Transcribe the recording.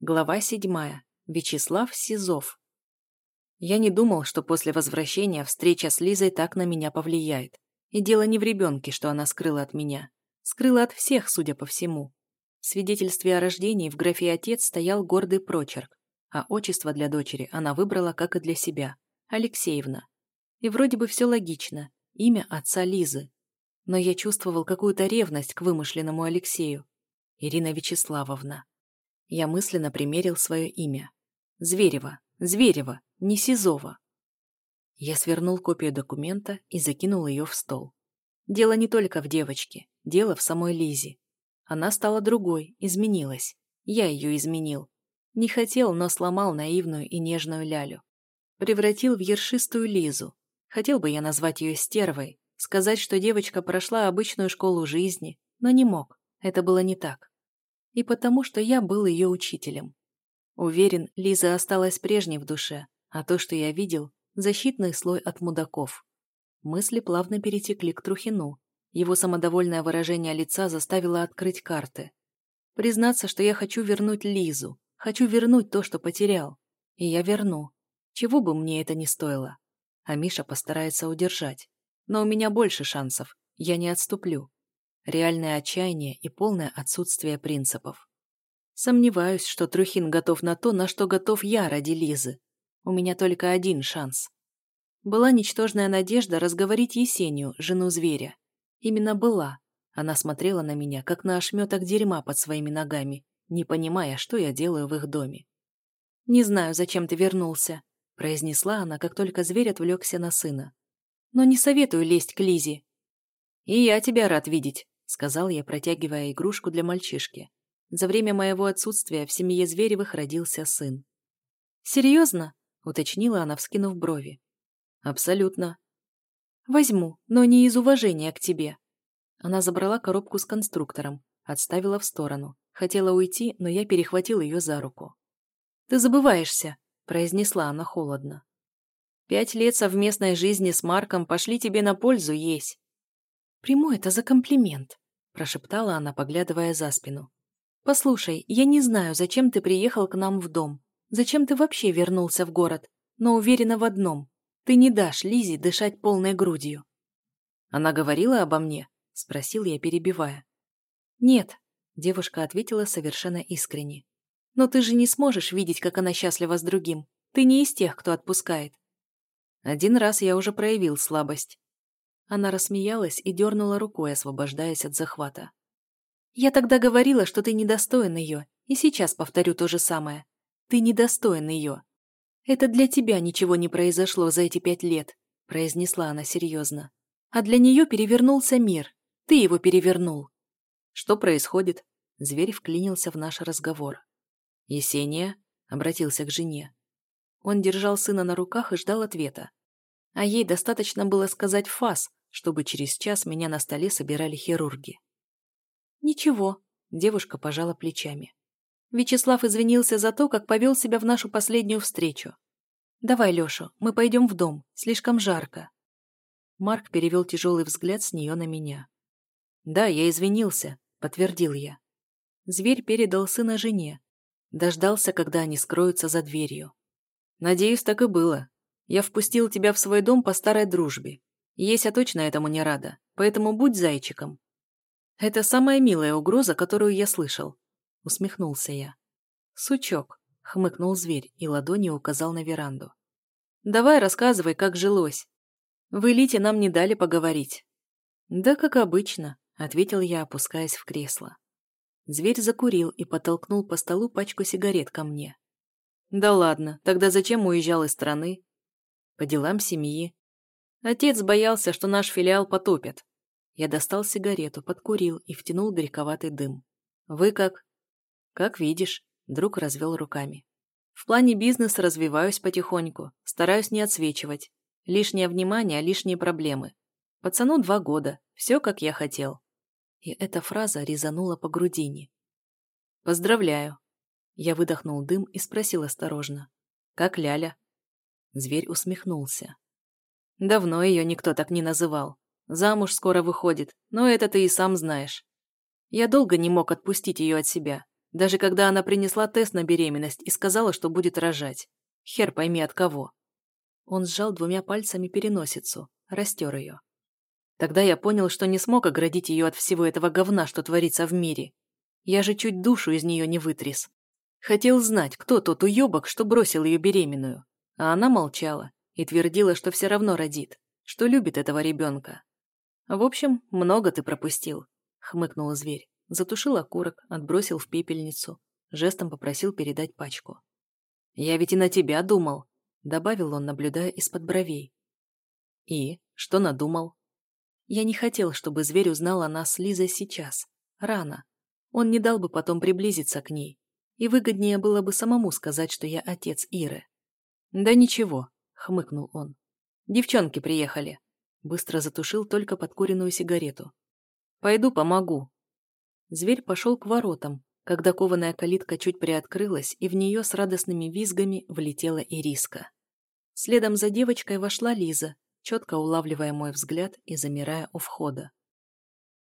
Глава седьмая. Вячеслав Сизов. Я не думал, что после возвращения встреча с Лизой так на меня повлияет. И дело не в ребенке, что она скрыла от меня. Скрыла от всех, судя по всему. В свидетельстве о рождении в графе «отец» стоял гордый прочерк, а отчество для дочери она выбрала, как и для себя – Алексеевна. И вроде бы все логично – имя отца Лизы. Но я чувствовал какую-то ревность к вымышленному Алексею. Ирина Вячеславовна. Я мысленно примерил свое имя. Зверева, Зверева, не Сизова. Я свернул копию документа и закинул ее в стол. Дело не только в девочке, дело в самой Лизе. Она стала другой, изменилась. Я ее изменил. Не хотел, но сломал наивную и нежную Лялю. Превратил в ершистую Лизу. Хотел бы я назвать ее стервой, сказать, что девочка прошла обычную школу жизни, но не мог. Это было не так и потому, что я был ее учителем. Уверен, Лиза осталась прежней в душе, а то, что я видел, защитный слой от мудаков. Мысли плавно перетекли к Трухину. Его самодовольное выражение лица заставило открыть карты. Признаться, что я хочу вернуть Лизу, хочу вернуть то, что потерял. И я верну. Чего бы мне это ни стоило. А Миша постарается удержать. Но у меня больше шансов. Я не отступлю реальное отчаяние и полное отсутствие принципов. Сомневаюсь, что Трухин готов на то, на что готов я ради Лизы. У меня только один шанс. Была ничтожная надежда разговорить Есению, жену зверя. Именно была. Она смотрела на меня, как на ошметок дерьма под своими ногами, не понимая, что я делаю в их доме. «Не знаю, зачем ты вернулся», — произнесла она, как только зверь отвлекся на сына. «Но не советую лезть к Лизе». «И я тебя рад видеть», сказал я, протягивая игрушку для мальчишки. За время моего отсутствия в семье Зверевых родился сын. «Серьезно?» — уточнила она, вскинув брови. «Абсолютно». «Возьму, но не из уважения к тебе». Она забрала коробку с конструктором, отставила в сторону. Хотела уйти, но я перехватил ее за руку. «Ты забываешься», — произнесла она холодно. «Пять лет совместной жизни с Марком пошли тебе на пользу есть. «Приму это за комплимент», – прошептала она, поглядывая за спину. «Послушай, я не знаю, зачем ты приехал к нам в дом. Зачем ты вообще вернулся в город? Но уверена в одном. Ты не дашь Лизе дышать полной грудью». «Она говорила обо мне?» – спросил я, перебивая. «Нет», – девушка ответила совершенно искренне. «Но ты же не сможешь видеть, как она счастлива с другим. Ты не из тех, кто отпускает». Один раз я уже проявил слабость. Она рассмеялась и дернула рукой, освобождаясь от захвата. «Я тогда говорила, что ты недостоин ее, и сейчас повторю то же самое. Ты недостоин ее. Это для тебя ничего не произошло за эти пять лет», произнесла она серьезно. «А для нее перевернулся мир. Ты его перевернул». «Что происходит?» Зверь вклинился в наш разговор. «Есения?» — обратился к жене. Он держал сына на руках и ждал ответа. А ей достаточно было сказать «фас», чтобы через час меня на столе собирали хирурги. «Ничего», — девушка пожала плечами. Вячеслав извинился за то, как повел себя в нашу последнюю встречу. «Давай, Леша, мы пойдем в дом, слишком жарко». Марк перевел тяжелый взгляд с нее на меня. «Да, я извинился», — подтвердил я. Зверь передал сына жене. Дождался, когда они скроются за дверью. «Надеюсь, так и было. Я впустил тебя в свой дом по старой дружбе. Еся точно этому не рада, поэтому будь зайчиком. Это самая милая угроза, которую я слышал. Усмехнулся я. Сучок, хмыкнул зверь и ладонью указал на веранду. Давай рассказывай, как жилось. В элите нам не дали поговорить. Да, как обычно, ответил я, опускаясь в кресло. Зверь закурил и подтолкнул по столу пачку сигарет ко мне. Да ладно, тогда зачем уезжал из страны? По делам семьи, Отец боялся, что наш филиал потопят. Я достал сигарету, подкурил и втянул горьковатый дым. Вы как? Как видишь, друг развел руками. В плане бизнеса развиваюсь потихоньку, стараюсь не отсвечивать. Лишнее внимание, лишние проблемы. Пацану два года, все как я хотел. И эта фраза резанула по грудине. Поздравляю. Я выдохнул дым и спросил осторожно. Как Ляля? Зверь усмехнулся. Давно ее никто так не называл. Замуж скоро выходит, но это ты и сам знаешь. Я долго не мог отпустить ее от себя. Даже когда она принесла тест на беременность и сказала, что будет рожать. Хер пойми от кого. Он сжал двумя пальцами переносицу, растер ее. Тогда я понял, что не смог оградить ее от всего этого говна, что творится в мире. Я же чуть душу из нее не вытряс. Хотел знать, кто тот уебок, что бросил ее беременную. А она молчала и твердила, что все равно родит, что любит этого ребенка. В общем, много ты пропустил, хмыкнул зверь. Затушил окурок, отбросил в пепельницу, жестом попросил передать пачку. «Я ведь и на тебя думал», — добавил он, наблюдая из-под бровей. «И? Что надумал?» Я не хотел, чтобы зверь узнал о нас с Лизой сейчас. Рано. Он не дал бы потом приблизиться к ней. И выгоднее было бы самому сказать, что я отец Иры. «Да ничего», — хмыкнул он. «Девчонки приехали». Быстро затушил только подкуренную сигарету. «Пойду помогу». Зверь пошел к воротам, когда кованая калитка чуть приоткрылась, и в нее с радостными визгами влетела Ириска. Следом за девочкой вошла Лиза, четко улавливая мой взгляд и замирая у входа.